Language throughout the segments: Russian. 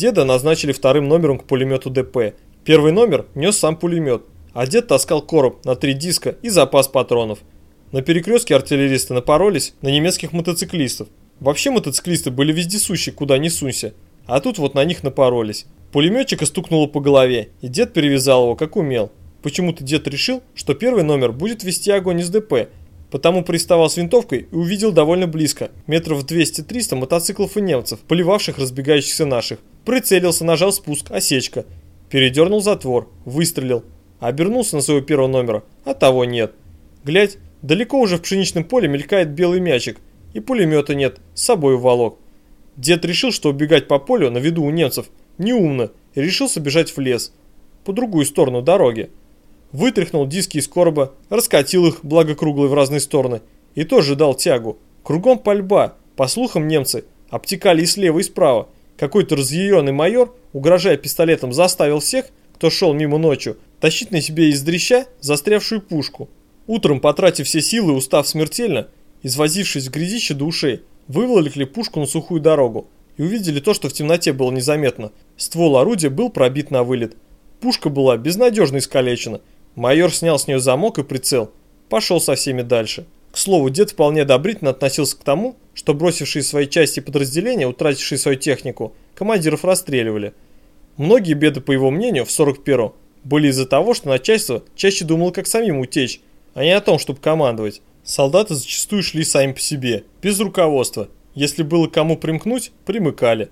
Деда назначили вторым номером к пулемету ДП. Первый номер нес сам пулемет, а дед таскал короб на три диска и запас патронов. На перекрестке артиллеристы напоролись на немецких мотоциклистов. Вообще мотоциклисты были вездесущие, куда ни сунься. А тут вот на них напоролись. Пулеметчика стукнуло по голове, и дед перевязал его как умел. Почему-то дед решил, что первый номер будет вести огонь из ДП, потому приставал с винтовкой и увидел довольно близко, метров 200-300 мотоциклов и немцев, поливавших разбегающихся наших. Прицелился, нажал спуск, осечка. Передернул затвор, выстрелил. Обернулся на своего первого номера, а того нет. Глядь, далеко уже в пшеничном поле мелькает белый мячик, и пулемета нет, с собой волок. Дед решил, что убегать по полю на виду у немцев неумно, и решился бежать в лес, по другую сторону дороги. Вытряхнул диски из короба, раскатил их, благо круглые в разные стороны, и тоже дал тягу. Кругом пальба, по слухам немцы, обтекали и слева, и справа. Какой-то разъяренный майор, угрожая пистолетом, заставил всех, кто шел мимо ночью, тащить на себе из дрища застрявшую пушку. Утром, потратив все силы, устав смертельно, извозившись в грязище до ушей, выволокли пушку на сухую дорогу и увидели то, что в темноте было незаметно. Ствол орудия был пробит на вылет. Пушка была безнадежно искалечена. Майор снял с нее замок и прицел. Пошел со всеми дальше. К слову, дед вполне одобрительно относился к тому, что бросившие свои части подразделения, утратившие свою технику, командиров расстреливали. Многие беды, по его мнению, в 41-м были из-за того, что начальство чаще думало, как самим утечь, а не о том, чтобы командовать. Солдаты зачастую шли сами по себе, без руководства. Если было кому примкнуть, примыкали.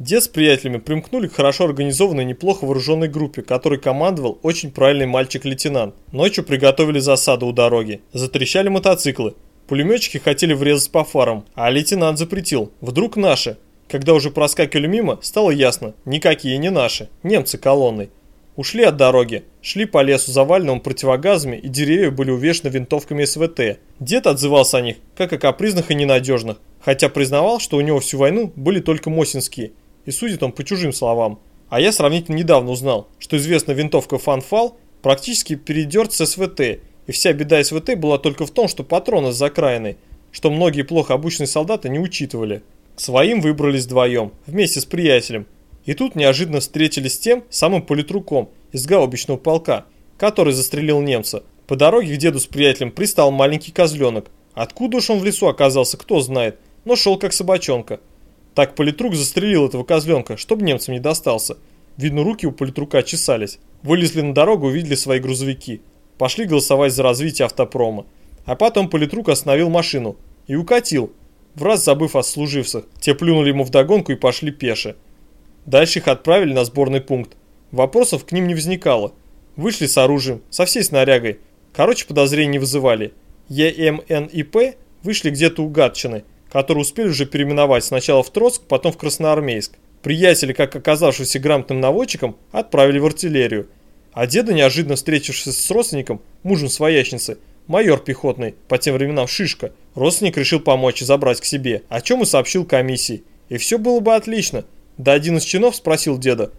Дед с приятелями примкнули к хорошо организованной, неплохо вооруженной группе, которой командовал очень правильный мальчик-лейтенант. Ночью приготовили засаду у дороги. Затрещали мотоциклы. Пулеметчики хотели врезать по фарам, а лейтенант запретил. Вдруг наши. Когда уже проскакивали мимо, стало ясно, никакие не наши, немцы колонной. Ушли от дороги, шли по лесу заваленному противогазами и деревья были увешаны винтовками СВТ. Дед отзывался о них, как о капризных и ненадежных, хотя признавал, что у него всю войну были только мосинские, и судит он по чужим словам. А я сравнительно недавно узнал, что известная винтовка Фанфал практически передерт с СВТ, и вся беда СВТ была только в том, что патроны с закраиной, что многие плохо обученные солдаты не учитывали. К своим выбрались вдвоем, вместе с приятелем, и тут неожиданно встретились с тем самым политруком из гаубичного полка, который застрелил немца. По дороге к деду с приятелем пристал маленький козленок. Откуда уж он в лесу оказался, кто знает, но шел как собачонка. Так политрук застрелил этого козленка, чтобы немцам не достался. Видно, руки у политрука чесались. Вылезли на дорогу, увидели свои грузовики. Пошли голосовать за развитие автопрома. А потом политрук остановил машину и укатил, в раз забыв о служивцах. Те плюнули ему вдогонку и пошли пеше. Дальше их отправили на сборный пункт. Вопросов к ним не возникало. Вышли с оружием, со всей снарягой. Короче, подозрений не вызывали. ЕМН и П вышли где-то у Гатчины который успели уже переименовать сначала в Троцк, потом в Красноармейск. Приятели, как оказавшийся грамотным наводчиком, отправили в артиллерию. А деда, неожиданно встретившись с родственником, мужем своячницы, майор пехотный, по тем временам Шишка, родственник решил помочь и забрать к себе, о чем и сообщил комиссии. И все было бы отлично. Да один из чинов спросил деда,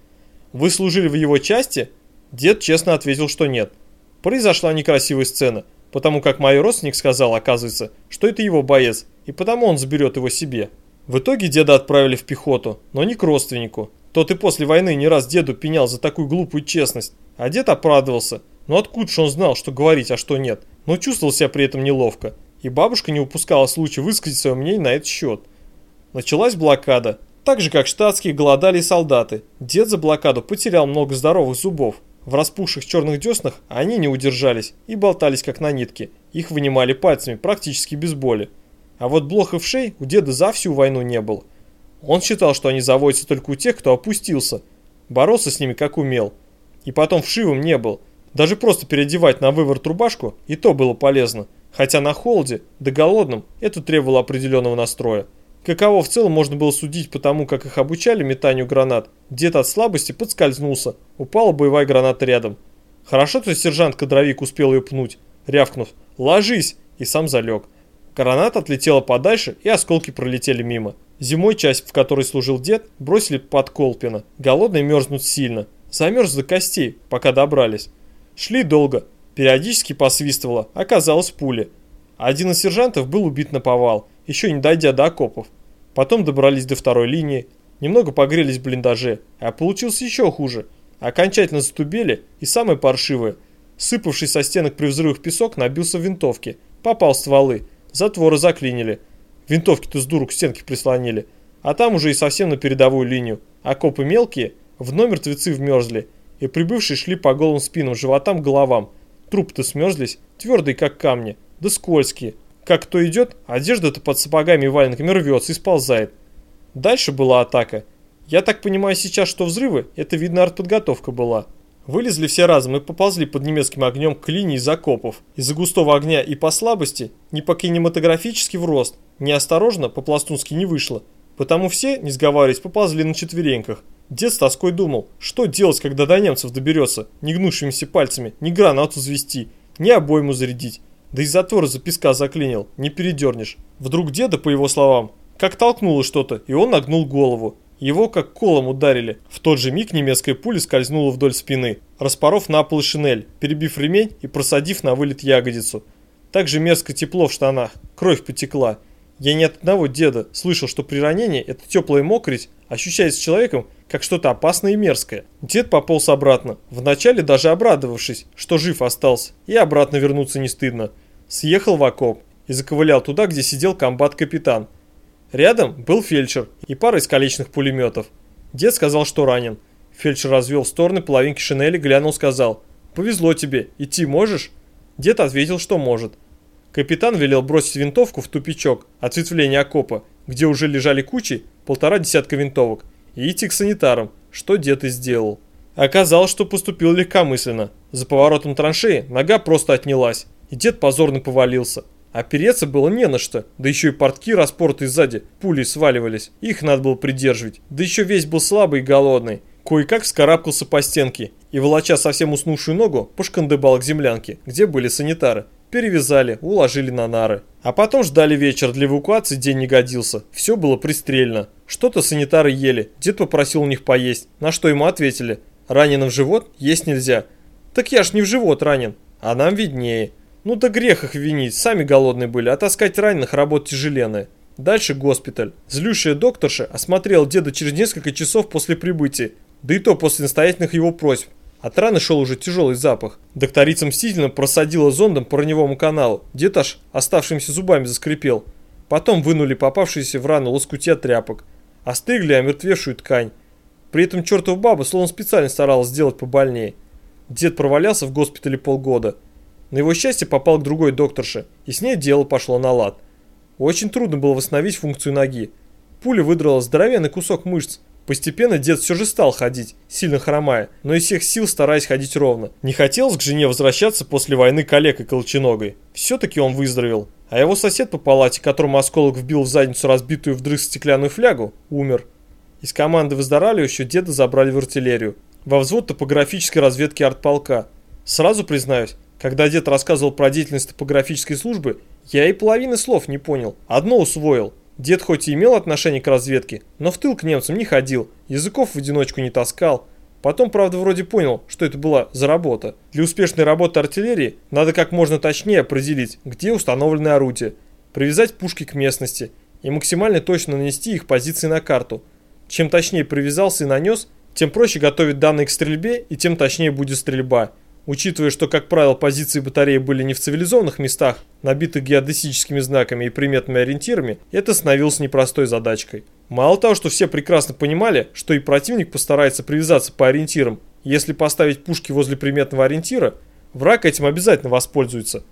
«Вы служили в его части?» Дед честно ответил, что нет. Произошла некрасивая сцена, потому как мой родственник сказал, оказывается, что это его боец, и потому он заберет его себе. В итоге деда отправили в пехоту, но не к родственнику. Тот и после войны не раз деду пенял за такую глупую честность, а дед оправдывался. Но откуда же он знал, что говорить, а что нет? Но чувствовал себя при этом неловко. И бабушка не упускала случая высказать свое мнение на этот счет. Началась блокада. Так же, как штатские, голодали солдаты. Дед за блокаду потерял много здоровых зубов. В распухших черных деснах они не удержались и болтались как на нитке. Их вынимали пальцами, практически без боли. А вот блох и у деда за всю войну не было. Он считал, что они заводятся только у тех, кто опустился. Боролся с ними как умел. И потом вшивым не был. Даже просто переодевать на выворот рубашку и то было полезно. Хотя на холоде, да голодном, это требовало определенного настроя. Каково в целом можно было судить по тому, как их обучали метанию гранат. Дед от слабости подскользнулся, упала боевая граната рядом. Хорошо, что сержант-кадровик успел ее пнуть, рявкнув «Ложись!» и сам залег. Граната отлетела подальше, и осколки пролетели мимо. Зимой часть, в которой служил дед, бросили под Колпино. Голодные мерзнут сильно. Замерз до костей, пока добрались. Шли долго. Периодически посвистывало, оказалось пули. Один из сержантов был убит на повал, еще не дойдя до окопов. Потом добрались до второй линии. Немного погрелись в блиндаже, а получилось еще хуже. Окончательно затубели и самое паршивое. Сыпавший со стенок при взрывах песок набился в винтовки. Попал стволы. Затворы заклинили. Винтовки-то с дуру к стенке прислонили. А там уже и совсем на передовую линию. Окопы мелкие, в номер мертвецы вмерзли. И прибывшие шли по голым спинам, животам, головам. Трупы-то смерзлись, твердые как камни, да скользкие. Как кто идет, одежда-то под сапогами и валенками рвется и сползает. Дальше была атака. Я так понимаю сейчас, что взрывы, это видно артподготовка была. Вылезли все разом и поползли под немецким огнем к линии закопов. Из-за густого огня и по слабости, ни по кинематографически в рост, неосторожно по-пластунски не вышло. Потому все, не сговариваясь, поползли на четвереньках. Дед с тоской думал, что делать, когда до немцев доберется, не гнувшимися пальцами, ни гранату завести, ни обойму зарядить. Да и затвор за песка заклинил, не передернешь. Вдруг деда, по его словам, как толкнуло что-то, и он нагнул голову. Его как колом ударили. В тот же миг немецкая пуля скользнула вдоль спины, распоров на пол шинель, перебив ремень и просадив на вылет ягодицу. Так же мерзко тепло в штанах, кровь потекла. Я ни от одного деда слышал, что при ранении эта теплая мокрить ощущается человеком как что-то опасное и мерзкое. Дед пополз обратно, вначале даже обрадовавшись, что жив остался, и обратно вернуться не стыдно. Съехал в окоп и заковылял туда, где сидел комбат-капитан – Рядом был фельдшер и пара искалеченных пулеметов. Дед сказал, что ранен. Фельдшер развел в стороны половинки шинели, глянул, сказал «Повезло тебе, идти можешь?» Дед ответил, что может. Капитан велел бросить винтовку в тупичок, ответвление окопа, где уже лежали кучи, полтора десятка винтовок, и идти к санитарам, что дед и сделал. Оказалось, что поступил легкомысленно. За поворотом траншеи нога просто отнялась, и дед позорно повалился. Опереться было не на что, да еще и портки распоротые сзади, пули сваливались, их надо было придерживать, да еще весь был слабый и голодный. Кое-как вскарабкался по стенке и, волоча совсем уснувшую ногу, пошкандыбал к землянке, где были санитары. Перевязали, уложили на нары. А потом ждали вечер, для эвакуации день не годился. Все было пристрельно. Что-то санитары ели, дед попросил у них поесть, на что ему ответили. Раненым в живот есть нельзя. Так я ж не в живот ранен, а нам виднее. Ну да грех их винить, сами голодные были, а таскать раненых работа тяжеленная. Дальше госпиталь. Злющая докторша осмотрела деда через несколько часов после прибытия, да и то после настоятельных его просьб. От раны шел уже тяжелый запах. Докторица мстительно просадила зондом по раневому каналу. Дед аж оставшимися зубами заскрипел. Потом вынули попавшиеся в рану лоскутья тряпок. Остригли омертвевшую ткань. При этом чертова баба словно специально старалась сделать побольнее. Дед провалялся в госпитале полгода. На его счастье попал к другой докторше, и с ней дело пошло на лад. Очень трудно было восстановить функцию ноги. Пуля выдрала здоровенный кусок мышц. Постепенно дед все же стал ходить, сильно хромая, но из всех сил стараясь ходить ровно. Не хотелось к жене возвращаться после войны калекой колченогой. Все-таки он выздоровел. А его сосед по палате, которому осколок вбил в задницу разбитую вдрызг стеклянную флягу, умер. Из команды выздоравливающего деда забрали в артиллерию. Во взвод топографической разведки артполка. Сразу признаюсь, когда дед рассказывал про деятельность топографической службы, я и половины слов не понял. Одно усвоил. Дед хоть и имел отношение к разведке, но в тыл к немцам не ходил, языков в одиночку не таскал. Потом, правда, вроде понял, что это была за работа. Для успешной работы артиллерии надо как можно точнее определить, где установлены орудия, привязать пушки к местности и максимально точно нанести их позиции на карту. Чем точнее привязался и нанес, тем проще готовить данные к стрельбе и тем точнее будет стрельба. Учитывая, что, как правило, позиции батареи были не в цивилизованных местах, набитых геодесическими знаками и приметными ориентирами, это становилось непростой задачкой. Мало того, что все прекрасно понимали, что и противник постарается привязаться по ориентирам, если поставить пушки возле приметного ориентира, враг этим обязательно воспользуется.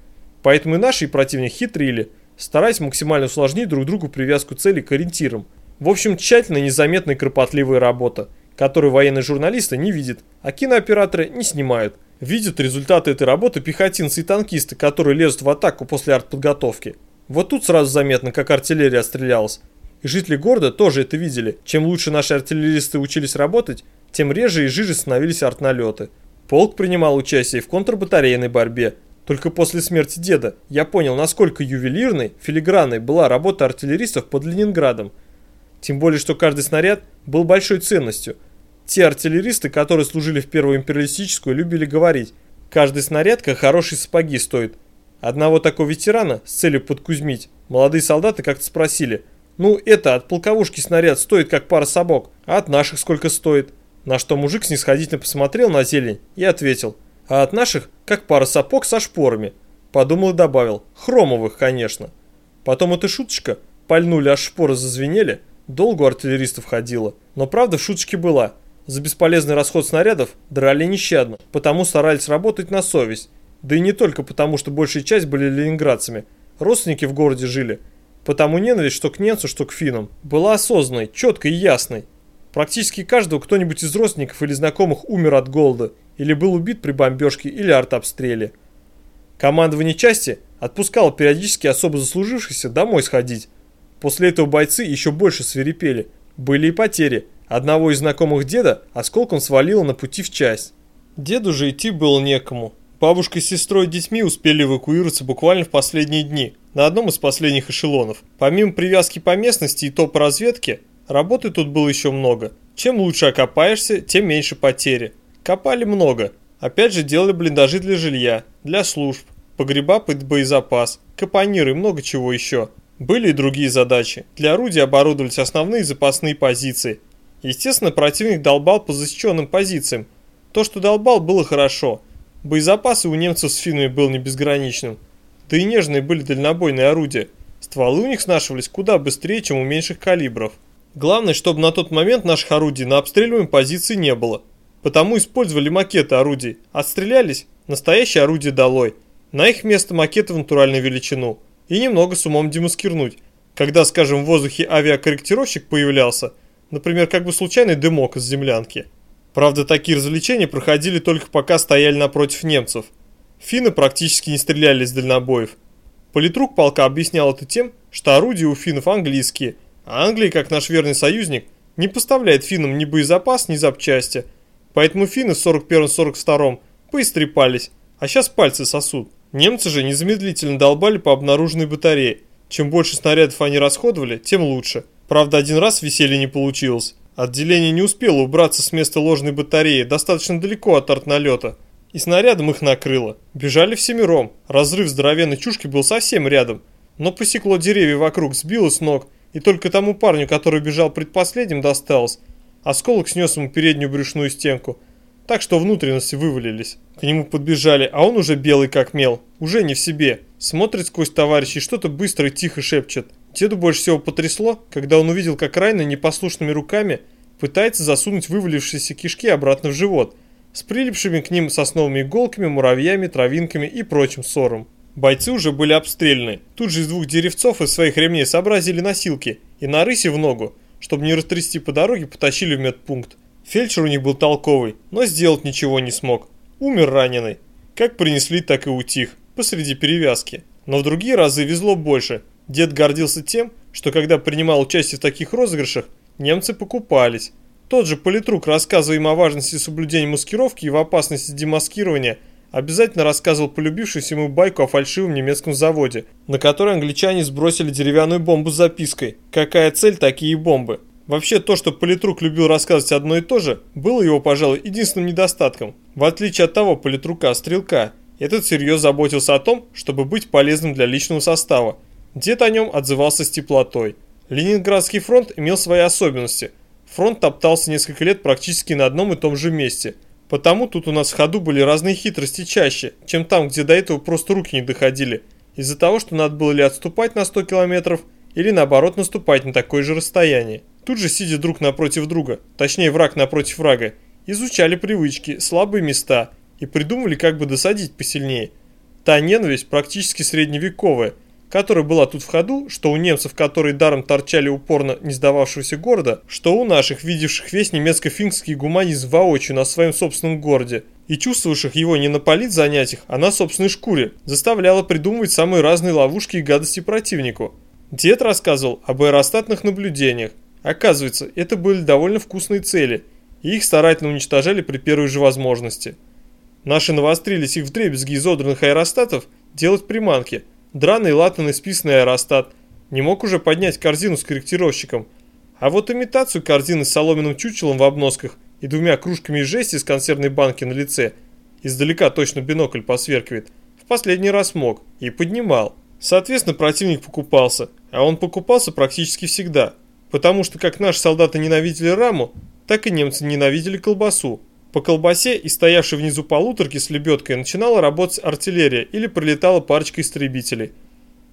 Поэтому и наши и противник хитрили, стараясь максимально усложнить друг другу привязку целей к ориентирам. В общем, тщательная, незаметная и кропотливая работа, которую военные журналисты не видят, а кинооператоры не снимают – Видят результаты этой работы пехотинцы и танкисты, которые лезут в атаку после артподготовки. Вот тут сразу заметно, как артиллерия отстрелялась. И жители города тоже это видели. Чем лучше наши артиллеристы учились работать, тем реже и жиже становились артналеты. Полк принимал участие в контрбатарейной борьбе. Только после смерти деда я понял, насколько ювелирной, филигранной была работа артиллеристов под Ленинградом. Тем более, что каждый снаряд был большой ценностью – те артиллеристы, которые служили в Первую империалистическую, любили говорить, каждый снаряд как хорошие сапоги стоит. Одного такого ветерана с целью подкузмить молодые солдаты как-то спросили, Ну, это от полковушки снаряд стоит как пара собак, а от наших сколько стоит? На что мужик снисходительно посмотрел на зелень и ответил, а от наших как пара сапог со шпорами. Подумал и добавил, хромовых, конечно. Потом эта шуточка, пальнули, аж шпоры зазвенели, долго артиллеристов ходила. Но правда в шуточке была. За бесполезный расход снарядов драли нещадно, потому старались работать на совесть. Да и не только потому, что большая часть были ленинградцами. Родственники в городе жили. Потому ненависть что к немцу, что к финнам была осознанной, четкой и ясной. Практически каждого кто-нибудь из родственников или знакомых умер от голода, или был убит при бомбежке или артобстреле. Командование части отпускало периодически особо заслужившихся домой сходить. После этого бойцы еще больше свирепели. Были и потери. Одного из знакомых деда осколком свалило на пути в часть. Деду же идти было некому. Бабушка с сестрой и детьми успели эвакуироваться буквально в последние дни, на одном из последних эшелонов. Помимо привязки по местности и топ разведки, работы тут было еще много. Чем лучше окопаешься, тем меньше потери. Копали много. Опять же делали блиндажи для жилья, для служб, погреба под боезапас, капониры и много чего еще. Были и другие задачи. Для орудий оборудовались основные запасные позиции. Естественно, противник долбал по защищенным позициям. То, что долбал, было хорошо – Боезапасы у немцев с финнами был не безграничным. Да и нежные были дальнобойные орудия. Стволы у них снашивались куда быстрее, чем у меньших калибров. Главное, чтобы на тот момент наших орудий на обстреливаемой позиции не было. Потому использовали макеты орудий. Отстрелялись, настоящее орудие долой. На их место макеты в натуральную величину. И немного с умом демаскирнуть. Когда, скажем, в воздухе авиакорректировщик появлялся, например, как бы случайный дымок из землянки. Правда, такие развлечения проходили только пока стояли напротив немцев. Финны практически не стреляли из дальнобоев. Политрук полка объяснял это тем, что орудия у финнов английские, а Англия, как наш верный союзник, не поставляет финнам ни боезапас, ни запчасти. Поэтому финны в 41-42 поистрепались, а сейчас пальцы сосут. Немцы же незамедлительно долбали по обнаруженной батарее. Чем больше снарядов они расходовали, тем лучше. Правда, один раз веселье не получилось. Отделение не успело убраться с места ложной батареи достаточно далеко от артналета, и снарядом их накрыло. Бежали всемиром, разрыв здоровенной чушки был совсем рядом, но посекло деревья вокруг, сбило с ног, и только тому парню, который бежал предпоследним, досталось. Осколок снес ему переднюю брюшную стенку, так что внутренности вывалились. К нему подбежали, а он уже белый как мел, уже не в себе. Смотрит сквозь товарищей, что-то быстро и тихо шепчет. Деду больше всего потрясло, когда он увидел, как Райна непослушными руками пытается засунуть вывалившиеся кишки обратно в живот, с прилипшими к ним сосновыми иголками, муравьями, травинками и прочим ссором. Бойцы уже были обстреляны. Тут же из двух деревцов из своих ремней сообразили носилки и на рысе в ногу, чтобы не растрясти по дороге, потащили в медпункт. Фельдшер у них был толковый, но сделать ничего не смог. Умер раненый. Как принесли, так и утих, посреди перевязки. Но в другие разы везло больше. Дед гордился тем, что когда принимал участие в таких розыгрышах, немцы покупались. Тот же политрук, рассказывая им о важности соблюдения маскировки и в опасности демаскирования, обязательно рассказывал полюбившуюся ему байку о фальшивом немецком заводе, на который англичане сбросили деревянную бомбу с запиской «Какая цель, такие бомбы». Вообще то, что политрук любил рассказывать одно и то же, было его, пожалуй, единственным недостатком. В отличие от того политрука-стрелка, этот всерьез заботился о том, чтобы быть полезным для личного состава, Дед о нем отзывался с теплотой. Ленинградский фронт имел свои особенности. Фронт топтался несколько лет практически на одном и том же месте. Потому тут у нас в ходу были разные хитрости чаще, чем там, где до этого просто руки не доходили. Из-за того, что надо было ли отступать на 100 километров, или наоборот наступать на такое же расстояние. Тут же сидя друг напротив друга, точнее враг напротив врага, изучали привычки, слабые места и придумывали, как бы досадить посильнее. Та ненависть практически средневековая – которая была тут в ходу, что у немцев, которые даром торчали упорно не сдававшегося города, что у наших, видевших весь немецко-финский гуманизм воочию на своем собственном городе, и чувствовавших его не на политзанятиях, а на собственной шкуре, заставляла придумывать самые разные ловушки и гадости противнику. Дед рассказывал об аэростатных наблюдениях. Оказывается, это были довольно вкусные цели, и их старательно уничтожали при первой же возможности. Наши навострились их вдребезги изодранных аэростатов делать приманки – Драный латанный списанный аэростат. Не мог уже поднять корзину с корректировщиком. А вот имитацию корзины с соломенным чучелом в обносках и двумя кружками жести из консервной банки на лице, издалека точно бинокль посверкивает, в последний раз мог и поднимал. Соответственно, противник покупался. А он покупался практически всегда, потому что как наши солдаты ненавидели раму, так и немцы ненавидели колбасу. По колбасе и стоявшей внизу полуторки с лебедкой начинала работать артиллерия или прилетала парочка истребителей.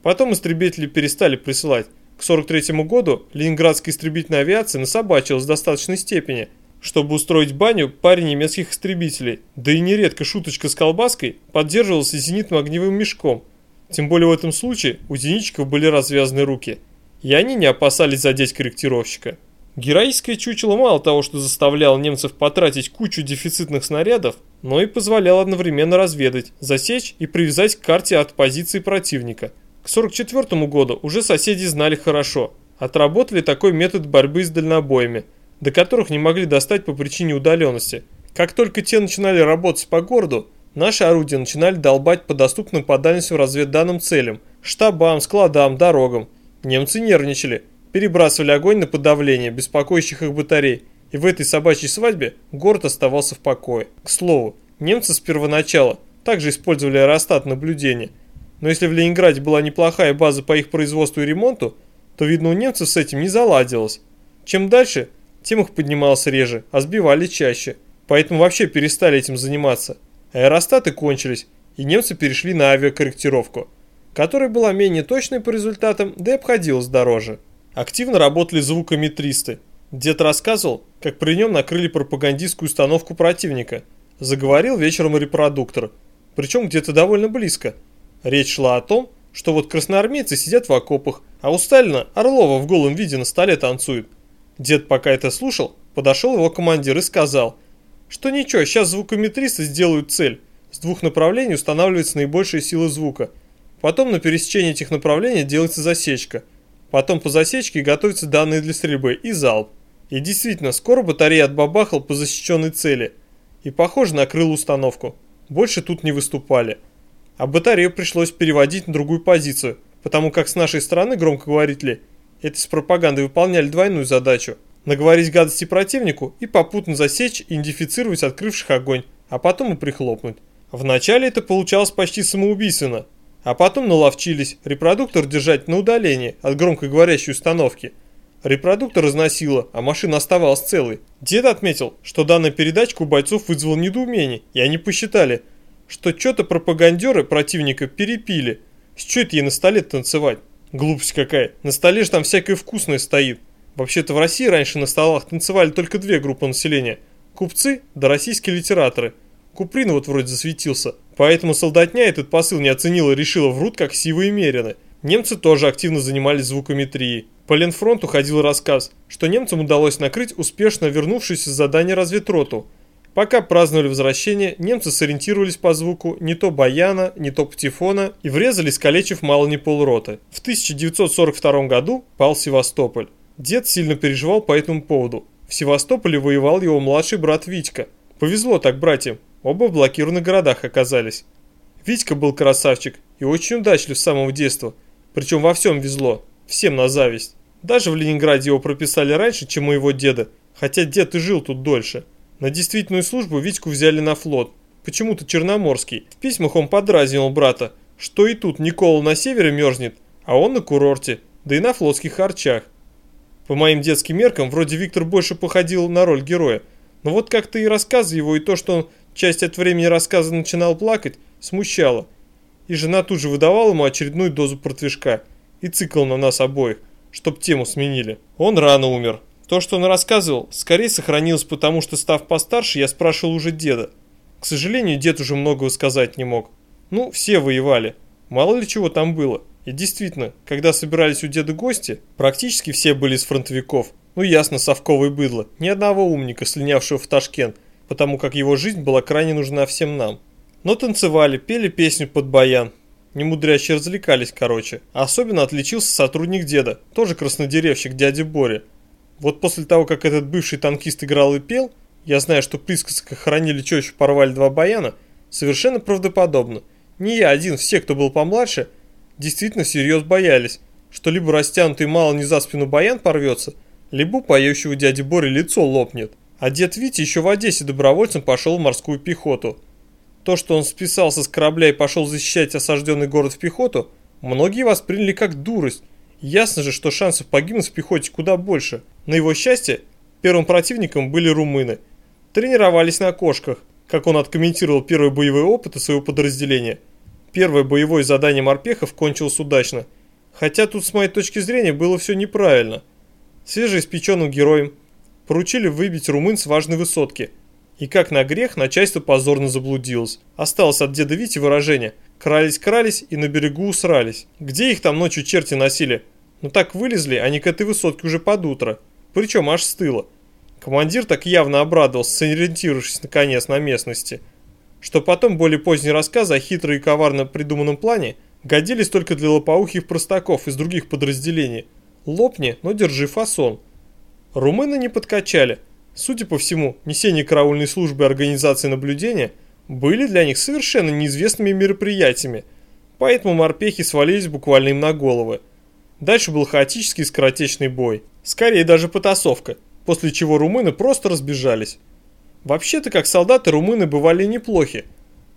Потом истребители перестали присылать. К 43 году ленинградская истребительная авиация насобачилась в достаточной степени, чтобы устроить баню паре немецких истребителей, да и нередко шуточка с колбаской поддерживалась зенитным огневым мешком. Тем более в этом случае у зенитчиков были развязаны руки, и они не опасались задеть корректировщика. Героическое чучело мало того, что заставляло немцев потратить кучу дефицитных снарядов, но и позволяло одновременно разведать, засечь и привязать к карте от позиции противника. К 1944 году уже соседи знали хорошо, отработали такой метод борьбы с дальнобоями, до которых не могли достать по причине удаленности. Как только те начинали работать по городу, наши орудия начинали долбать по доступным по дальности разведданным целям, штабам, складам, дорогам. Немцы нервничали – перебрасывали огонь на подавление беспокоящих их батарей, и в этой собачьей свадьбе город оставался в покое. К слову, немцы с первоначала также использовали аэростат наблюдения, но если в Ленинграде была неплохая база по их производству и ремонту, то, видно, у немцев с этим не заладилось. Чем дальше, тем их поднималось реже, а сбивали чаще, поэтому вообще перестали этим заниматься. Аэростаты кончились, и немцы перешли на авиакорректировку, которая была менее точной по результатам, да и обходилась дороже. Активно работали звукометристы. Дед рассказывал, как при нем накрыли пропагандистскую установку противника. Заговорил вечером репродуктор, причем где-то довольно близко. Речь шла о том, что вот красноармейцы сидят в окопах, а у Сталина Орлова в голом виде на столе танцует. Дед пока это слушал, подошел его командир и сказал, что ничего, сейчас звукометристы сделают цель. С двух направлений устанавливается наибольшая сила звука. Потом на пересечении этих направлений делается засечка – Потом по засечке готовятся данные для стрельбы и залп. И действительно, скоро батарея отбабахал по защищенной цели. И похоже накрыл установку. Больше тут не выступали. А батарею пришлось переводить на другую позицию, потому как с нашей стороны громкоговорители это с пропагандой выполняли двойную задачу. Наговорить гадости противнику и попутно засечь и идентифицировать открывших огонь, а потом и прихлопнуть. Вначале это получалось почти самоубийственно, а потом наловчились репродуктор держать на удалении от громкоговорящей установки. Репродуктор разносило, а машина оставалась целой. Дед отметил, что данная передачка у бойцов вызвала недоумение, и они посчитали, что что-то пропагандеры противника перепили. С чё это ей на столе танцевать? Глупость какая. На столе же там всякое вкусное стоит. Вообще-то в России раньше на столах танцевали только две группы населения. Купцы да российские литераторы. Куприн вот вроде засветился. Поэтому солдатня этот посыл не оценила и решила врут как сивые мерины. Немцы тоже активно занимались звукометрией. По Ленфронту ходил рассказ, что немцам удалось накрыть успешно вернувшуюся с задания разведроту. Пока праздновали возвращение, немцы сориентировались по звуку не то баяна, не то птифона и врезались, калечив мало не полроты. В 1942 году пал Севастополь. Дед сильно переживал по этому поводу. В Севастополе воевал его младший брат Витька. Повезло так братьям, Оба в блокированных городах оказались. Витька был красавчик и очень удачлив с самого детства, причем во всем везло, всем на зависть. Даже в Ленинграде его прописали раньше, чем моего деда, хотя дед и жил тут дольше. На действительную службу Витьку взяли на флот, почему-то Черноморский. В письмах он подразнивал брата, что и тут Никола на севере мерзнет, а он на курорте, да и на флотских харчах. По моим детским меркам, вроде Виктор больше походил на роль героя, но вот как-то и рассказы его, и то, что он часть от времени рассказа начинал плакать, смущало. И жена тут же выдавала ему очередную дозу протвишка и цикл на нас обоих, чтоб тему сменили. Он рано умер. То, что он рассказывал, скорее сохранилось потому, что став постарше, я спрашивал уже деда. К сожалению, дед уже многого сказать не мог. Ну, все воевали. Мало ли чего там было. И действительно, когда собирались у деда гости, практически все были из фронтовиков. Ну ясно, совковое быдло. Ни одного умника, слинявшего в Ташкент потому как его жизнь была крайне нужна всем нам. Но танцевали, пели песню под баян. Немудряще развлекались, короче. А особенно отличился сотрудник деда, тоже краснодеревщик дяди Боря. Вот после того, как этот бывший танкист играл и пел, я знаю, что присказка «хоронили тещу, порвали два баяна» совершенно правдоподобно. Не я один, все, кто был помладше, действительно всерьез боялись, что либо растянутый мало не за спину баян порвется, либо поющего дяди Бори лицо лопнет. А дед Витя еще в Одессе добровольцем пошел в морскую пехоту. То, что он списался с корабля и пошел защищать осажденный город в пехоту, многие восприняли как дурость Ясно же, что шансов погибнуть в пехоте куда больше. На его счастье, первым противником были румыны. Тренировались на кошках, как он откомментировал первые боевые опыты своего подразделения. Первое боевое задание морпехов кончилось удачно. Хотя тут с моей точки зрения было все неправильно. Свежеиспеченным героем поручили выбить румын с важной высотки. И как на грех, начальство позорно заблудилось. Осталось от деда Вити выражение «крались-крались и на берегу усрались». Где их там ночью черти носили? Ну так вылезли они к этой высотке уже под утро. Причем аж с тыла. Командир так явно обрадовался, сориентировавшись наконец на местности, что потом более поздние рассказы о хитро и коварно придуманном плане годились только для лопоухих простаков из других подразделений. Лопни, но держи фасон. Румыны не подкачали. Судя по всему, несение караульной службы и организации наблюдения были для них совершенно неизвестными мероприятиями, поэтому морпехи свалились буквально им на головы. Дальше был хаотический скоротечный бой, скорее даже потасовка, после чего румыны просто разбежались. Вообще-то, как солдаты, румыны бывали неплохи.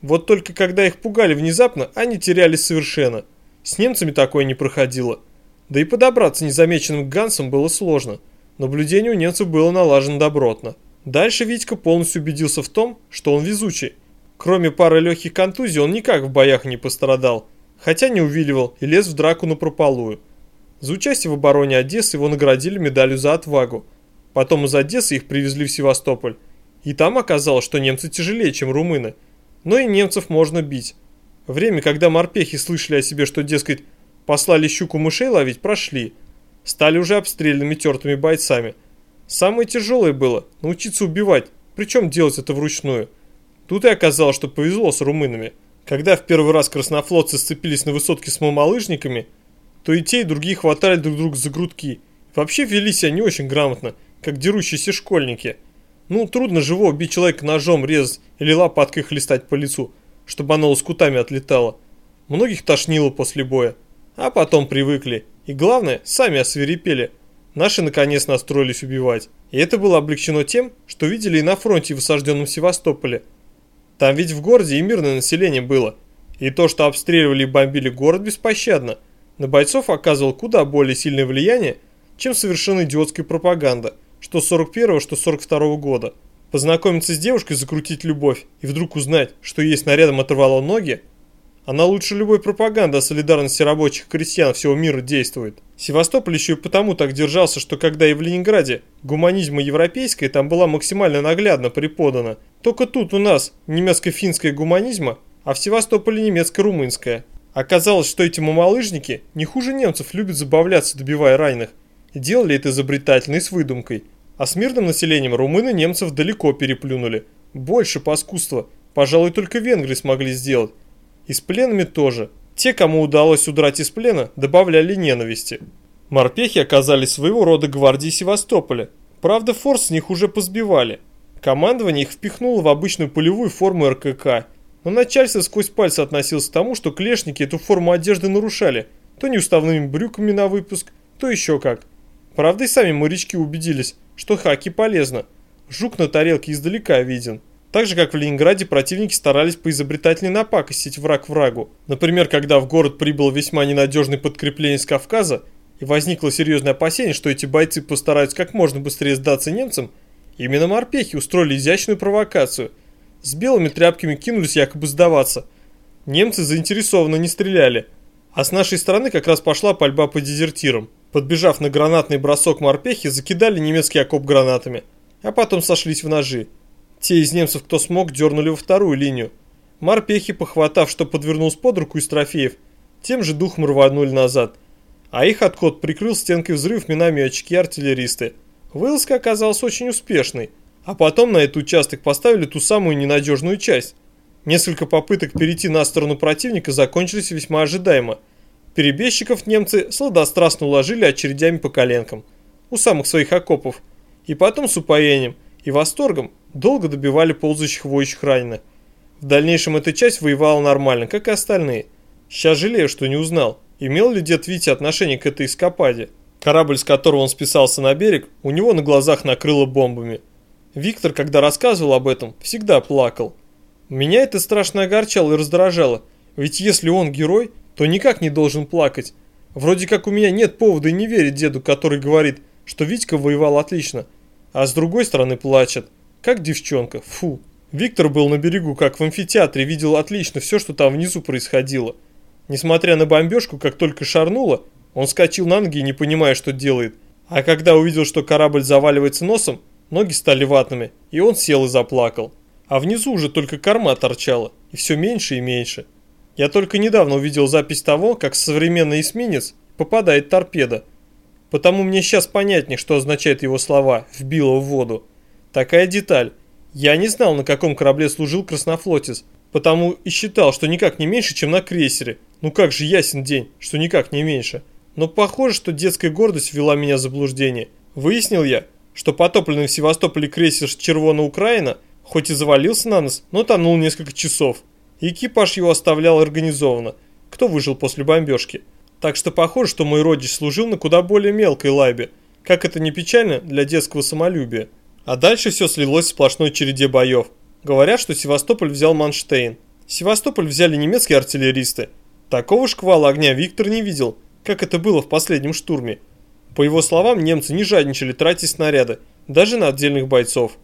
Вот только когда их пугали внезапно, они терялись совершенно. С немцами такое не проходило. Да и подобраться незамеченным к Гансам было сложно. Наблюдение у немцев было налажено добротно. Дальше Витька полностью убедился в том, что он везучий. Кроме пары легких контузий, он никак в боях не пострадал, хотя не увиливал и лез в драку на прополую. За участие в обороне Одессы его наградили медалью за отвагу. Потом из Одессы их привезли в Севастополь. И там оказалось, что немцы тяжелее, чем румыны. Но и немцев можно бить. Время, когда морпехи слышали о себе, что, дескать, послали щуку мышей ловить, прошли. Стали уже обстрелянными тертыми бойцами. Самое тяжелое было – научиться убивать, причем делать это вручную. Тут и оказалось, что повезло с румынами. Когда в первый раз краснофлотцы сцепились на высотке с малолыжниками, то и те, и другие хватали друг друга за грудки. Вообще вели себя не очень грамотно – как дерущиеся школьники. Ну, трудно живого бить человека ножом, резать или лопаткой хлестать по лицу, чтобы оно лоскутами отлетало. Многих тошнило после боя, а потом привыкли. И главное, сами освирепели. Наши наконец настроились убивать. И это было облегчено тем, что видели и на фронте в осажденном Севастополе. Там ведь в городе и мирное население было. И то, что обстреливали и бомбили город беспощадно, на бойцов оказывал куда более сильное влияние, чем совершенно идиотская пропаганда – что 41-го, что 42-го года. Познакомиться с девушкой, закрутить любовь и вдруг узнать, что ей снарядом оторвало ноги? Она лучше любой пропаганды о солидарности рабочих и крестьян всего мира действует. Севастополь еще и потому так держался, что когда и в Ленинграде гуманизма европейская там была максимально наглядно преподана. Только тут у нас немецко-финская гуманизма, а в Севастополе немецко-румынская. Оказалось, что эти мамалыжники не хуже немцев любят забавляться, добивая раненых. Делали это изобретательно и с выдумкой. А с мирным населением румыны немцев далеко переплюнули. Больше паскудства, пожалуй, только венгры смогли сделать. И с пленами тоже. Те, кому удалось удрать из плена, добавляли ненависти. Морпехи оказались своего рода гвардией Севастополя. Правда, форс с них уже позбивали. Командование их впихнуло в обычную полевую форму РКК. Но начальство сквозь пальцы относилось к тому, что клешники эту форму одежды нарушали. То неуставными брюками на выпуск, то еще как. Правда и сами морячки убедились, что хаки полезно. Жук на тарелке издалека виден. Так же, как в Ленинграде, противники старались поизобретательнее напакостить враг врагу. Например, когда в город прибыл весьма ненадежный подкрепление с Кавказа, и возникло серьезное опасение, что эти бойцы постараются как можно быстрее сдаться немцам, именно морпехи устроили изящную провокацию. С белыми тряпками кинулись якобы сдаваться. Немцы заинтересованно не стреляли, а с нашей стороны как раз пошла пальба по дезертирам. Подбежав на гранатный бросок морпехи, закидали немецкий окоп гранатами, а потом сошлись в ножи. Те из немцев, кто смог, дернули во вторую линию. Морпехи, похватав, что подвернулся под руку из трофеев, тем же духом рванули назад. А их отход прикрыл стенкой взрыв минометчики и артиллеристы. Вылазка оказалась очень успешной. А потом на этот участок поставили ту самую ненадежную часть. Несколько попыток перейти на сторону противника закончились весьма ожидаемо – Перебежчиков немцы сладострастно уложили очередями по коленкам у самых своих окопов, и потом с упоением и восторгом долго добивали ползающих воющих раненых. В дальнейшем эта часть воевала нормально, как и остальные. Сейчас жалею, что не узнал, имел ли дед Витя отношение к этой эскападе. Корабль, с которого он списался на берег, у него на глазах накрыло бомбами. Виктор, когда рассказывал об этом, всегда плакал. Меня это страшно огорчало и раздражало, ведь если он герой, то никак не должен плакать. Вроде как у меня нет повода не верить деду, который говорит, что Витька воевал отлично, а с другой стороны плачет. Как девчонка, фу. Виктор был на берегу, как в амфитеатре, видел отлично все, что там внизу происходило. Несмотря на бомбежку, как только шарнуло, он скачал на ноги, не понимая, что делает. А когда увидел, что корабль заваливается носом, ноги стали ватными, и он сел и заплакал. А внизу уже только корма торчала, и все меньше и меньше. Я только недавно увидел запись того, как современный эсминец попадает торпеда. Потому мне сейчас понятнее, что означают его слова «вбило в воду». Такая деталь. Я не знал, на каком корабле служил краснофлотец, потому и считал, что никак не меньше, чем на крейсере. Ну как же ясен день, что никак не меньше. Но похоже, что детская гордость ввела меня в заблуждение. Выяснил я, что потопленный в Севастополе крейсер «Червона Украина» хоть и завалился на нос, но тонул несколько часов. экипаж его оставлял организованно. Кто выжил после бомбежки? Так что похоже, что мой родич служил на куда более мелкой лайбе. Как это не печально для детского самолюбия. А дальше все слилось в сплошной череде боев. Говорят, что Севастополь взял Манштейн. Севастополь взяли немецкие артиллеристы. Такого шквала огня Виктор не видел – как это было в последнем штурме. По его словам, немцы не жадничали тратить снаряды, даже на отдельных бойцов.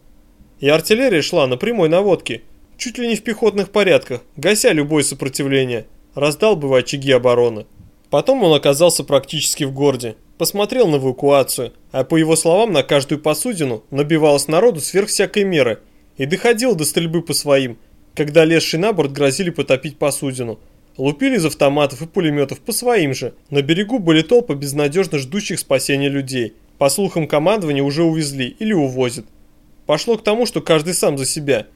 И артиллерия шла на прямой наводке, чуть ли не в пехотных порядках, гася любое сопротивление, раздал бы в очаги обороны. Потом он оказался практически в городе, посмотрел на эвакуацию, а по его словам на каждую посудину набивалось народу сверх всякой меры и доходил до стрельбы по своим, когда лезший на борт грозили потопить посудину – Лупили из автоматов и пулеметов по своим же. На берегу были толпы безнадежно ждущих спасения людей. По слухам командования уже увезли или увозят. Пошло к тому, что каждый сам за себя.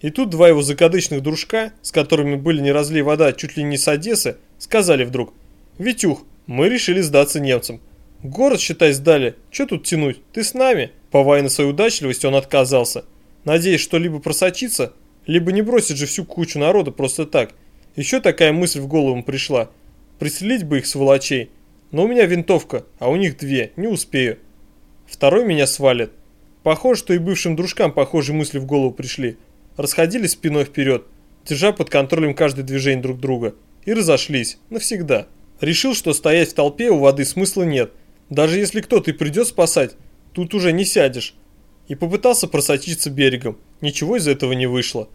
И тут два его закадычных дружка, с которыми были не разлей вода чуть ли не с Одессы, сказали вдруг «Витюх, мы решили сдаться немцам. Город, считай, сдали. Че тут тянуть? Ты с нами?» По военной своей удачливости он отказался. Надеясь, что либо просочиться, либо не бросить же всю кучу народа просто так – еще такая мысль в голову пришла. Пристрелить бы их сволочей. Но у меня винтовка, а у них две, не успею. Второй меня свалит. Похоже, что и бывшим дружкам похожие мысли в голову пришли. Расходились спиной вперед, держа под контролем каждое движение друг друга. И разошлись. Навсегда. Решил, что стоять в толпе у воды смысла нет. Даже если кто-то и придет спасать, тут уже не сядешь. И попытался просочиться берегом. Ничего из этого не вышло.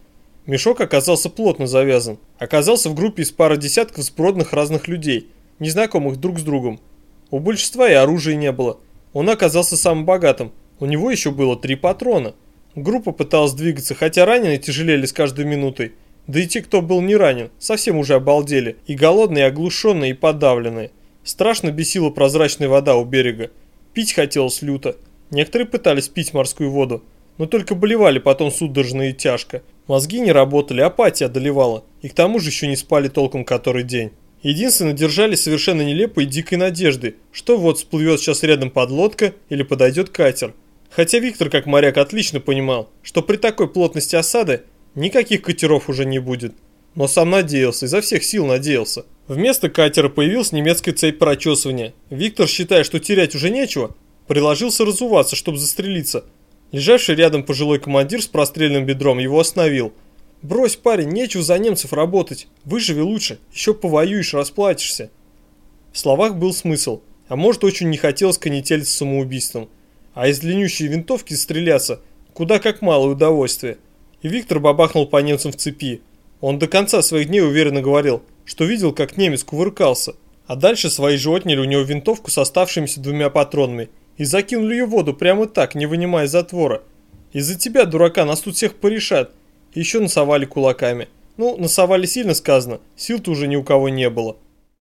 Мешок оказался плотно завязан. Оказался в группе из пары десятков сбродных разных людей, незнакомых друг с другом. У большинства и оружия не было. Он оказался самым богатым. У него еще было три патрона. Группа пыталась двигаться, хотя раненые тяжелели с каждой минутой. Да и те, кто был не ранен, совсем уже обалдели. И голодные, и оглушенные, и подавленные. Страшно бесила прозрачная вода у берега. Пить хотелось люто. Некоторые пытались пить морскую воду, но только болевали потом судорожно и тяжко. Мозги не работали, апатия одолевала, и к тому же еще не спали толком который день. Единственно держали совершенно нелепой и дикой надежды, что вот всплывет сейчас рядом подлодка или подойдет катер. Хотя Виктор, как моряк, отлично понимал, что при такой плотности осады никаких катеров уже не будет. Но сам надеялся, изо всех сил надеялся. Вместо катера появилась немецкая цепь прочесывания. Виктор, считая, что терять уже нечего, приложился разуваться, чтобы застрелиться, Лежавший рядом пожилой командир с простреленным бедром его остановил. «Брось, парень, нечего за немцев работать. Выживи лучше, еще повоюешь, расплатишься». В словах был смысл, а может очень не хотелось конетелиться с самоубийством. А из длиннющей винтовки стреляться куда как малое удовольствие. И Виктор бабахнул по немцам в цепи. Он до конца своих дней уверенно говорил, что видел, как немец кувыркался. А дальше свои же отняли у него винтовку с оставшимися двумя патронами – и закинули ее в воду прямо так, не вынимая затвора. Из-за тебя, дурака, нас тут всех порешат. Еще насовали кулаками. Ну, насовали сильно сказано, сил-то уже ни у кого не было.